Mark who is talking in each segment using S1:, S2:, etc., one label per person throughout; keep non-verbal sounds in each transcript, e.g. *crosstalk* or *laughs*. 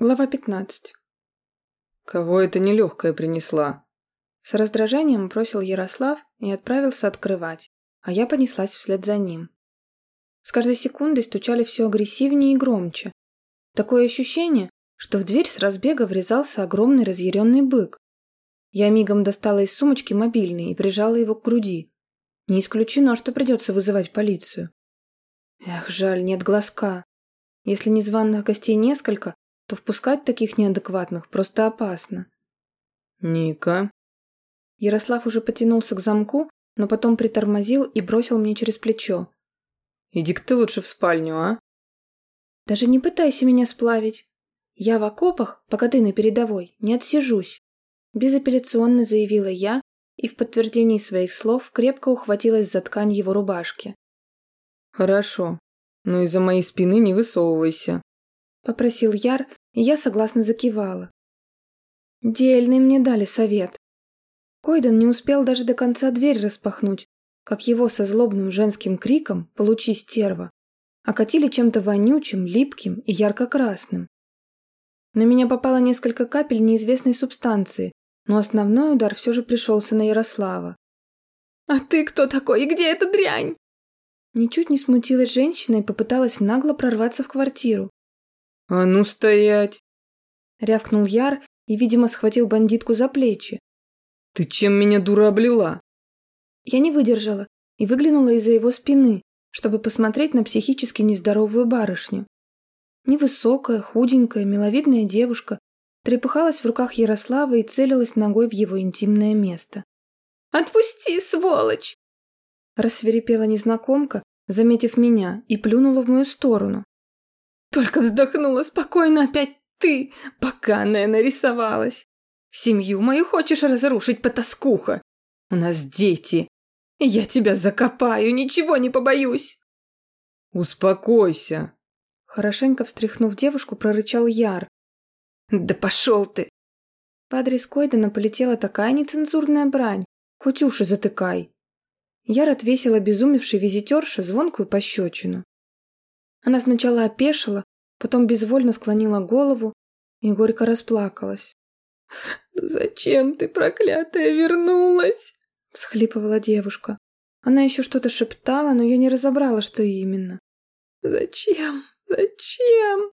S1: Глава 15.
S2: «Кого это нелегкая принесла?»
S1: С раздражением бросил Ярослав и отправился открывать, а я понеслась вслед за ним. С каждой секундой стучали все агрессивнее и громче. Такое ощущение, что в дверь с разбега врезался огромный разъяренный бык. Я мигом достала из сумочки мобильный и прижала его к груди. Не исключено, что придется вызывать полицию. Эх, жаль, нет глазка. Если незваных гостей несколько, то впускать таких неадекватных просто опасно.
S2: «Ника?»
S1: Ярослав уже потянулся к замку, но потом притормозил и бросил мне через плечо.
S2: «Иди-ка ты лучше в спальню, а?»
S1: «Даже не пытайся меня сплавить. Я в окопах, пока ты на передовой, не отсижусь», безапелляционно заявила я и в подтверждении своих слов крепко ухватилась за ткань его рубашки.
S2: «Хорошо, но из-за моей спины не высовывайся»,
S1: попросил Яр, я согласно закивала. Дельный мне дали совет. Койден не успел даже до конца дверь распахнуть, как его со злобным женским криком «Получи, стерва!» окатили чем-то вонючим, липким и ярко-красным. На меня попало несколько капель неизвестной субстанции, но основной удар все же пришелся на Ярослава.
S3: «А ты кто такой и где эта дрянь?»
S1: Ничуть не смутилась женщина и попыталась нагло прорваться в квартиру.
S2: «А ну стоять!»
S1: Рявкнул Яр и, видимо, схватил бандитку за плечи.
S2: «Ты чем меня, дура, облила?»
S1: Я не выдержала и выглянула из-за его спины, чтобы посмотреть на психически нездоровую барышню. Невысокая, худенькая, миловидная девушка трепыхалась в руках Ярослава и целилась ногой в его интимное место.
S3: «Отпусти, сволочь!»
S1: Рассверепела незнакомка, заметив меня, и плюнула в мою сторону.
S3: Только вздохнула спокойно опять ты, поганая, нарисовалась. Семью мою хочешь разрушить, потаскуха? У нас дети. Я тебя закопаю, ничего не побоюсь.
S2: Успокойся.
S1: Хорошенько встряхнув девушку, прорычал Яр.
S3: Да пошел ты.
S1: По адрес Койдена полетела такая нецензурная брань. Хоть уши затыкай. Яр отвесил обезумевшей визитерше звонкую пощечину. Она сначала опешила, потом безвольно склонила голову и горько расплакалась. *laughs*
S3: «Ну зачем ты, проклятая, вернулась?» – всхлипывала девушка.
S1: Она еще что-то шептала, но я не разобрала, что именно.
S3: «Зачем? Зачем?»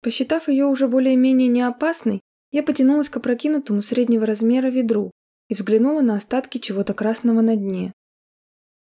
S1: Посчитав ее уже более-менее неопасной, я потянулась к опрокинутому среднего размера ведру и взглянула на остатки чего-то красного на дне.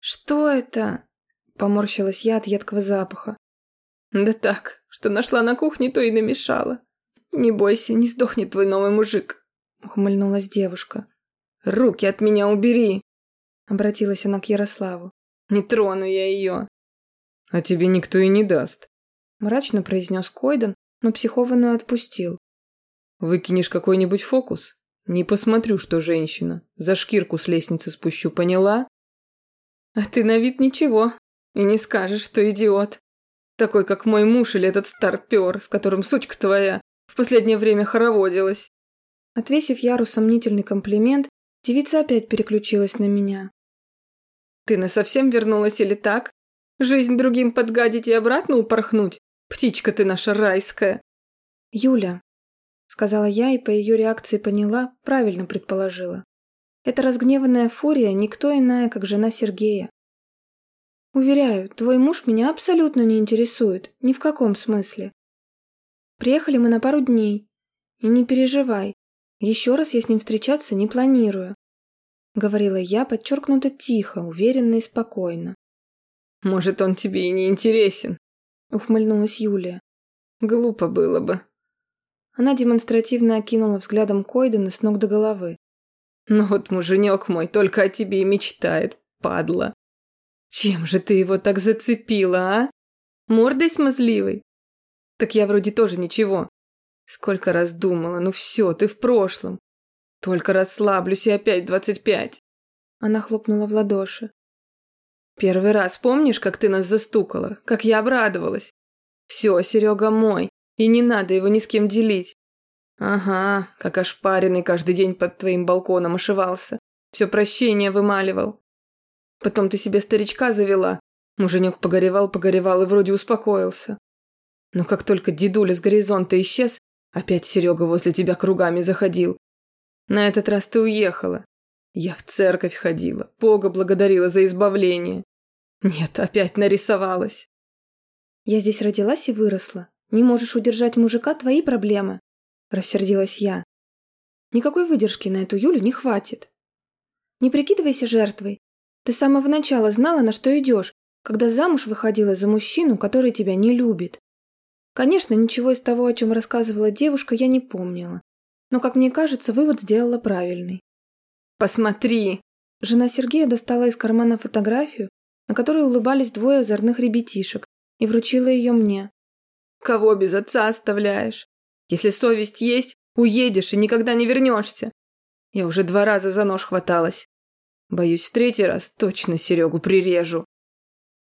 S1: «Что это?» Поморщилась я от едкого запаха.
S3: Да так, что нашла на кухне, то и намешала. Не бойся, не сдохнет твой новый мужик.
S1: Ухмыльнулась девушка.
S3: Руки от меня убери.
S1: Обратилась она к Ярославу.
S3: Не трону я ее.
S2: А тебе никто и не даст.
S1: Мрачно произнес Койден, но психованную отпустил.
S2: Выкинешь какой-нибудь фокус? Не посмотрю, что женщина. За шкирку с лестницы спущу, поняла?
S3: А ты на вид ничего, и не скажешь, что идиот. Такой, как мой муж или этот старпер, с которым сучка твоя в последнее время хороводилась.
S1: Отвесив Яру сомнительный комплимент, девица опять переключилась на меня.
S3: Ты на совсем вернулась или так? Жизнь другим подгадить и обратно упорхнуть? Птичка ты наша райская.
S1: Юля, сказала я и по ее реакции поняла, правильно предположила. Эта разгневанная фурия никто иная, как жена Сергея. Уверяю, твой муж меня абсолютно не интересует, ни в каком смысле. Приехали мы на пару дней. И не переживай, еще раз я с ним встречаться не планирую. Говорила я подчеркнуто тихо, уверенно и спокойно.
S3: Может, он тебе и не интересен?
S1: Ухмыльнулась Юлия.
S3: Глупо было бы.
S1: Она демонстративно окинула взглядом Койдена с ног до головы.
S3: Ну вот муженек мой только о тебе и мечтает, падла. Чем же ты его так зацепила, а? Мордой смазливой? Так я вроде тоже ничего. Сколько раз думала, ну все, ты в прошлом. Только расслаблюсь и опять двадцать пять.
S1: Она хлопнула в ладоши.
S3: Первый раз помнишь, как ты нас застукала? Как я обрадовалась? Все, Серега мой, и не надо его ни с кем делить. Ага, как ошпаренный каждый день под твоим балконом ошивался. Все прощение вымаливал. Потом ты себе старичка завела. Муженек погоревал, погоревал и вроде успокоился. Но как только дедуля с горизонта исчез, опять Серега возле тебя кругами заходил. На этот раз ты уехала. Я в церковь ходила, Бога благодарила за избавление. Нет, опять нарисовалась.
S1: Я здесь родилась и выросла. Не можешь удержать мужика – твои проблемы. Рассердилась я. Никакой выдержки на эту Юлю не хватит. Не прикидывайся жертвой. Ты с самого начала знала, на что идешь, когда замуж выходила за мужчину, который тебя не любит. Конечно, ничего из того, о чем рассказывала девушка, я не помнила. Но, как мне кажется, вывод сделала правильный.
S3: «Посмотри!»
S1: Жена Сергея достала из кармана фотографию, на которой улыбались двое озорных ребятишек, и вручила ее мне.
S3: «Кого без отца оставляешь? Если совесть есть, уедешь и никогда не вернешься. Я уже два раза за нож хваталась. Боюсь, в третий раз точно Серегу прирежу».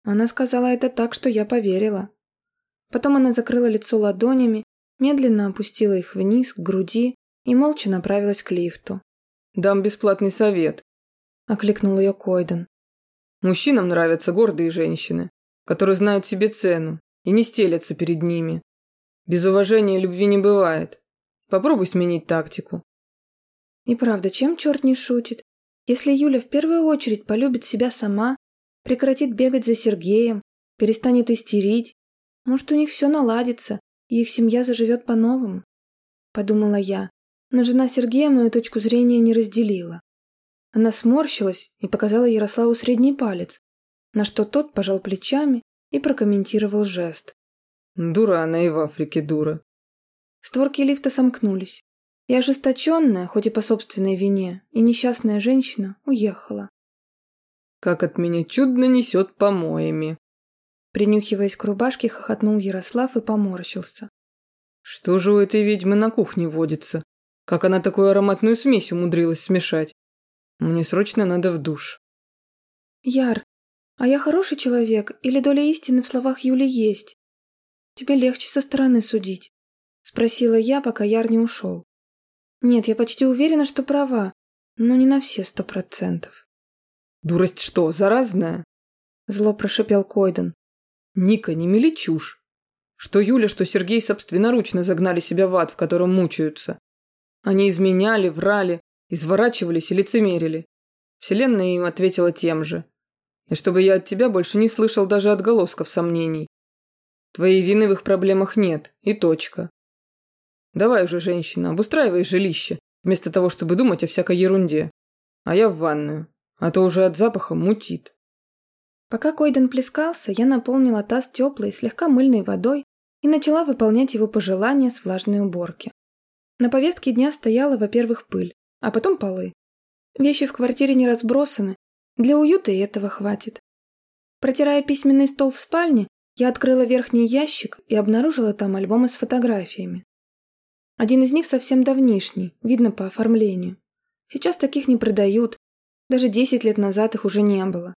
S1: Она сказала это так, что я поверила. Потом она закрыла лицо ладонями, медленно опустила их вниз, к груди и молча направилась к лифту.
S2: «Дам бесплатный совет», –
S1: окликнул ее Койден.
S2: «Мужчинам нравятся гордые женщины, которые знают себе цену и не стелятся перед ними. Без уважения любви не бывает. Попробуй сменить тактику».
S1: И правда, чем черт не шутит? Если Юля в первую очередь полюбит себя сама, прекратит бегать за Сергеем, перестанет истерить, может, у них все наладится, и их семья заживет по-новому? Подумала я, но жена Сергея мою точку зрения не разделила. Она сморщилась и показала Ярославу средний палец, на что тот пожал плечами и прокомментировал жест.
S2: «Дура она и в Африке дура».
S1: Створки лифта сомкнулись. И ожесточенная, хоть и по собственной вине, и несчастная женщина уехала.
S2: «Как от меня чудно несет помоями!»
S1: Принюхиваясь к рубашке, хохотнул Ярослав и поморщился.
S2: «Что же у этой ведьмы на кухне водится? Как она такую ароматную смесь умудрилась смешать? Мне срочно надо в душ».
S1: «Яр, а я хороший человек или доля истины в словах Юли есть? Тебе легче со стороны судить?» Спросила я, пока Яр не ушел. Нет, я почти уверена, что права, но не на все сто процентов.
S2: «Дурость что, заразная?»
S1: Зло прошипел Койден.
S2: Ника, не мели чушь. Что Юля, что Сергей собственноручно загнали себя в ад, в котором мучаются. Они изменяли, врали, изворачивались и лицемерили. Вселенная им ответила тем же. И чтобы я от тебя больше не слышал даже отголосков сомнений. Твоей вины в их проблемах нет, и точка. Давай уже, женщина, обустраивай жилище, вместо того, чтобы думать о всякой ерунде. А я в ванную, а то уже от запаха мутит.
S1: Пока Койден плескался, я наполнила таз теплой, слегка мыльной водой и начала выполнять его пожелания с влажной уборки. На повестке дня стояла, во-первых, пыль, а потом полы. Вещи в квартире не разбросаны, для уюта и этого хватит. Протирая письменный стол в спальне, я открыла верхний ящик и обнаружила там альбомы с фотографиями. Один из них совсем давнишний, видно по оформлению. Сейчас таких не продают, даже 10 лет назад их уже не было.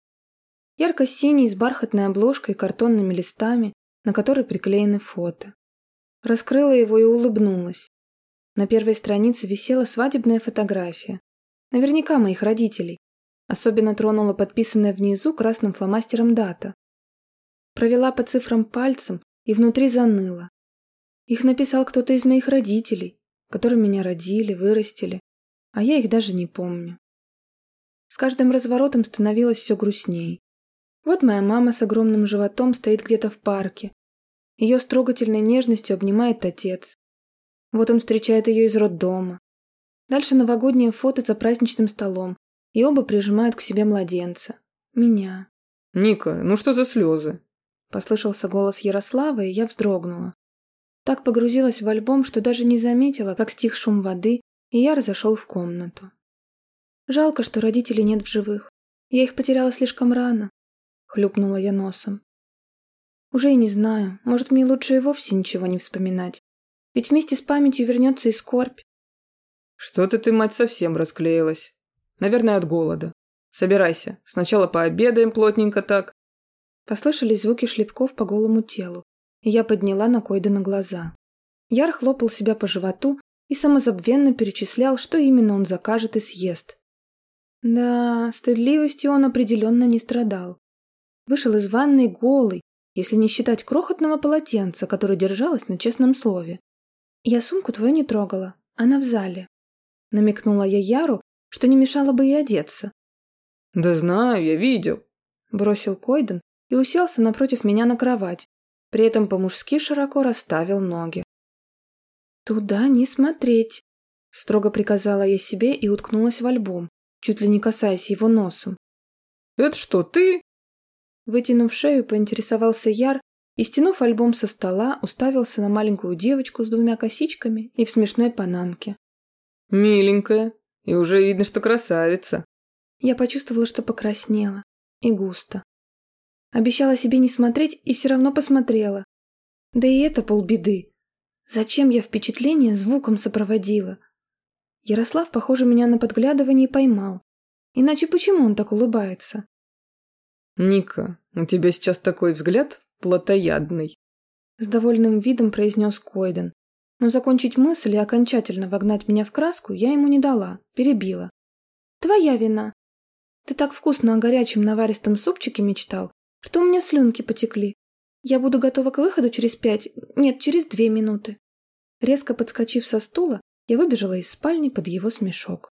S1: Ярко-синий с бархатной обложкой и картонными листами, на которой приклеены фото. Раскрыла его и улыбнулась. На первой странице висела свадебная фотография. Наверняка моих родителей. Особенно тронула подписанная внизу красным фломастером дата. Провела по цифрам пальцем и внутри заныла. Их написал кто-то из моих родителей, которые меня родили, вырастили, а я их даже не помню. С каждым разворотом становилось все грустней. Вот моя мама с огромным животом стоит где-то в парке. Ее с трогательной нежностью обнимает отец. Вот он встречает ее из роддома. Дальше новогоднее фото за праздничным столом, и оба прижимают к себе младенца. Меня.
S2: «Ника, ну что за слезы?»
S1: Послышался голос Ярослава, и я вздрогнула. Так погрузилась в альбом, что даже не заметила, как стих шум воды, и я разошел в комнату. Жалко, что родителей нет в живых. Я их потеряла слишком рано. Хлюпнула я носом. Уже и не знаю, может, мне лучше и вовсе ничего не вспоминать. Ведь вместе с памятью вернется и скорбь.
S2: Что-то ты, мать, совсем расклеилась. Наверное, от голода. Собирайся. Сначала пообедаем плотненько так.
S1: Послышались звуки шлепков по голому телу, я подняла на Койдена глаза. Яр хлопал себя по животу и самозабвенно перечислял, что именно он закажет и съест. Да, стыдливостью он определенно не страдал. Вышел из ванной голый, если не считать крохотного полотенца, которое держалось на честном слове. «Я сумку твою не трогала, она в зале», — намекнула я Яру, что не мешало бы ей одеться.
S2: «Да знаю, я видел», —
S1: бросил Койден и уселся напротив меня на кровать, при этом по-мужски широко расставил ноги. «Туда не смотреть», — строго приказала я себе и уткнулась в альбом, чуть ли не касаясь его носом.
S2: «Это что, ты?»
S1: Вытянув шею, поинтересовался Яр и, стянув альбом со стола, уставился на маленькую девочку с двумя косичками и в смешной панамке.
S2: «Миленькая, и уже видно, что красавица».
S1: Я почувствовала, что покраснела. И густо. Обещала себе не смотреть и все равно посмотрела. Да и это полбеды. Зачем я впечатление звуком сопроводила? Ярослав, похоже, меня на подглядывание поймал. Иначе почему он так улыбается?
S2: «Ника, у тебя сейчас такой взгляд плотоядный», —
S1: с довольным видом произнес Койден. Но закончить мысль и окончательно вогнать меня в краску я ему не дала, перебила. «Твоя вина. Ты так вкусно о горячем наваристом супчике мечтал, что у меня слюнки потекли. Я буду готова к выходу через пять, нет, через две минуты». Резко подскочив со стула, я выбежала из спальни под его смешок.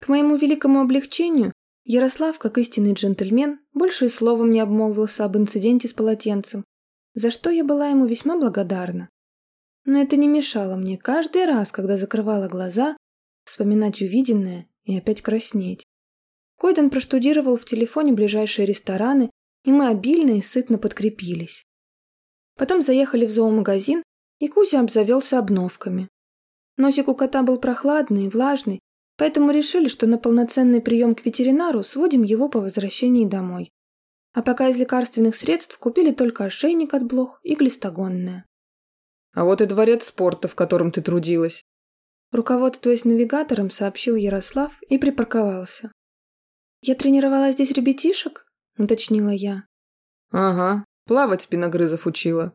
S1: К моему великому облегчению Ярослав, как истинный джентльмен, больше и словом не обмолвился об инциденте с полотенцем, за что я была ему весьма благодарна. Но это не мешало мне каждый раз, когда закрывала глаза, вспоминать увиденное и опять краснеть. Койден проштудировал в телефоне ближайшие рестораны, и мы обильно и сытно подкрепились. Потом заехали в зоомагазин, и Кузя обзавелся обновками. Носик у кота был прохладный и влажный, Поэтому решили, что на полноценный прием к ветеринару сводим его по возвращении домой. А пока из лекарственных средств купили только ошейник от блох и глистогонное.
S2: А вот и дворец спорта, в котором ты трудилась.
S1: Руководствуясь навигатором, сообщил Ярослав и припарковался. «Я тренировала здесь ребятишек?» – уточнила я.
S2: «Ага, плавать спиногрызов учила».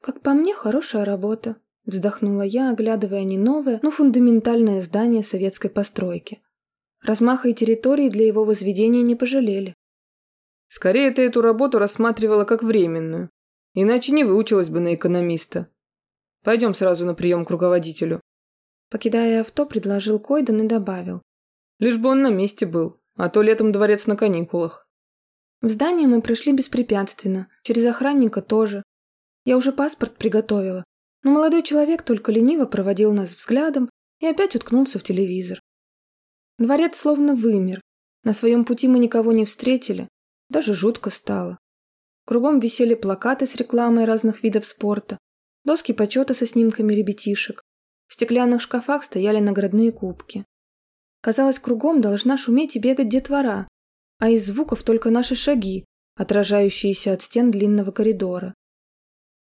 S1: «Как по мне, хорошая работа», Вздохнула я, оглядывая не новое, но фундаментальное здание советской постройки. Размаха и территории для его возведения не пожалели.
S2: Скорее, ты эту работу рассматривала как временную. Иначе не выучилась бы на экономиста. Пойдем сразу на прием к руководителю.
S1: Покидая авто, предложил Койден и добавил.
S2: Лишь бы он на месте был, а то летом дворец на каникулах.
S1: В здание мы пришли беспрепятственно, через охранника тоже. Я уже паспорт приготовила, но молодой человек только лениво проводил нас взглядом и опять уткнулся в телевизор. Дворец словно вымер. На своем пути мы никого не встретили. Даже жутко стало. Кругом висели плакаты с рекламой разных видов спорта, доски почета со снимками ребятишек. В стеклянных шкафах стояли наградные кубки. Казалось, кругом должна шуметь и бегать детвора, а из звуков только наши шаги, отражающиеся от стен длинного коридора.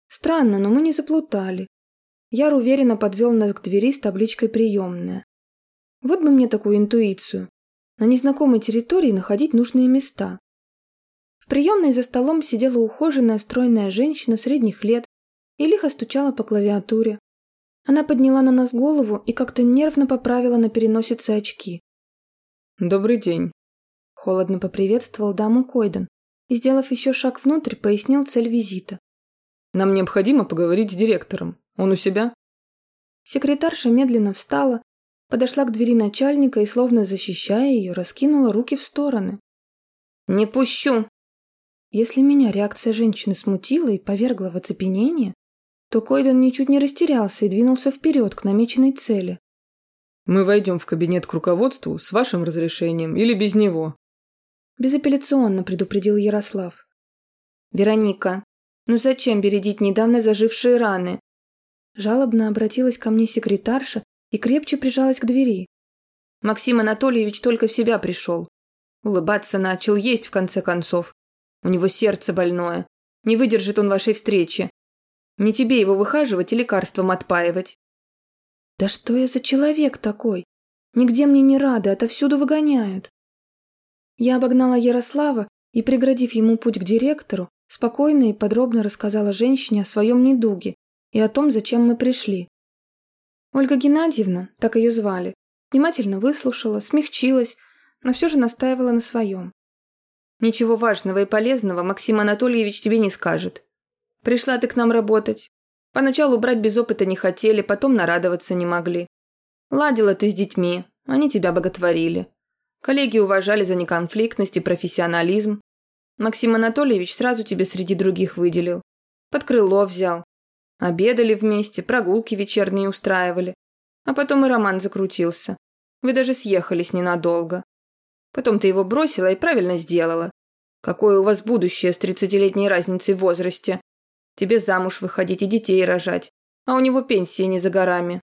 S1: Странно, но мы не заплутали. Яр уверенно подвел нас к двери с табличкой «Приемная». Вот бы мне такую интуицию. На незнакомой территории находить нужные места. В приемной за столом сидела ухоженная стройная женщина средних лет и лихо стучала по клавиатуре. Она подняла на нас голову и как-то нервно поправила на переносице очки.
S2: «Добрый день», –
S1: холодно поприветствовал даму Койден и, сделав еще шаг внутрь, пояснил цель визита.
S2: Нам необходимо поговорить с директором. Он у себя?»
S1: Секретарша медленно встала, подошла к двери начальника и, словно защищая ее, раскинула руки в стороны.
S3: «Не пущу!»
S1: Если меня реакция женщины смутила и повергла в оцепенение, то Койден ничуть не растерялся и двинулся вперед к намеченной цели.
S2: «Мы войдем в кабинет к руководству с вашим разрешением или без него?»
S1: Безапелляционно предупредил Ярослав.
S3: «Вероника, ну зачем бередить недавно зажившие раны?
S1: Жалобно обратилась ко мне секретарша и крепче прижалась к двери.
S3: Максим Анатольевич только в себя пришел. Улыбаться начал, есть в конце концов. У него сердце больное. Не выдержит он вашей встречи. Не тебе его выхаживать и лекарством отпаивать.
S1: Да что я за человек такой? Нигде мне не рады, отовсюду выгоняют. Я обогнала Ярослава и, преградив ему путь к директору, Спокойно и подробно рассказала женщине о своем недуге и о том, зачем мы пришли. Ольга Геннадьевна, так ее звали, внимательно выслушала, смягчилась, но все же настаивала на своем. Ничего важного и полезного Максим Анатольевич тебе не скажет. Пришла ты к нам работать. Поначалу брать без опыта не хотели, потом нарадоваться не могли. Ладила ты с детьми, они тебя боготворили. Коллеги уважали за неконфликтность и профессионализм. Максим Анатольевич сразу тебе среди других выделил. Под крыло взял. Обедали вместе, прогулки вечерние устраивали. А потом и роман закрутился. Вы даже съехались ненадолго. Потом ты его бросила и правильно сделала. Какое у вас будущее с тридцатилетней разницей в возрасте? Тебе замуж выходить и детей рожать. А у него пенсия не за горами.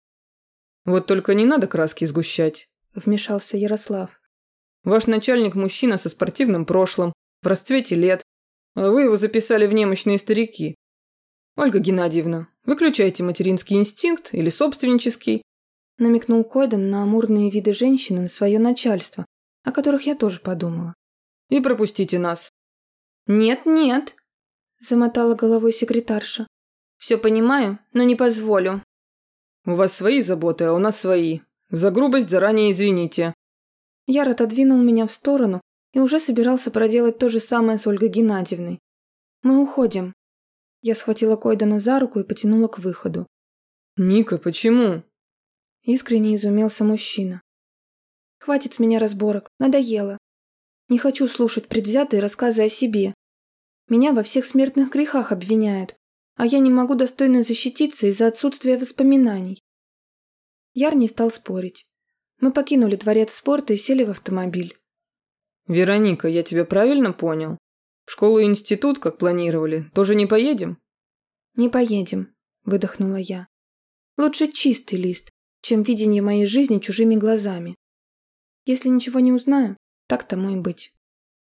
S2: Вот только не надо краски сгущать,
S1: вмешался Ярослав.
S2: Ваш начальник мужчина со спортивным прошлым, в расцвете лет, а вы его записали в немощные старики. Ольга Геннадьевна, выключайте материнский инстинкт или собственнический.
S1: Намекнул Койден на амурные виды женщины на свое начальство, о которых я тоже подумала.
S2: И пропустите нас.
S1: Нет, нет, замотала головой секретарша. Все понимаю, но не позволю.
S2: У вас свои заботы, а у нас свои. За грубость заранее извините.
S1: Яр отодвинул меня в сторону и уже собирался проделать то же самое с Ольгой Геннадьевной. Мы уходим. Я схватила Койдана за руку и потянула к выходу.
S2: «Ника, почему?»
S1: Искренне изумился мужчина. «Хватит с меня разборок, надоело. Не хочу слушать предвзятые рассказы о себе. Меня во всех смертных грехах обвиняют, а я не могу достойно защититься из-за отсутствия воспоминаний». Яр не стал спорить. Мы покинули дворец спорта и сели в автомобиль.
S2: «Вероника, я тебя правильно понял? В школу и институт, как планировали, тоже не поедем?»
S1: «Не поедем», – выдохнула я. «Лучше чистый лист, чем видение моей жизни чужими глазами. Если ничего не узнаю, так тому и быть».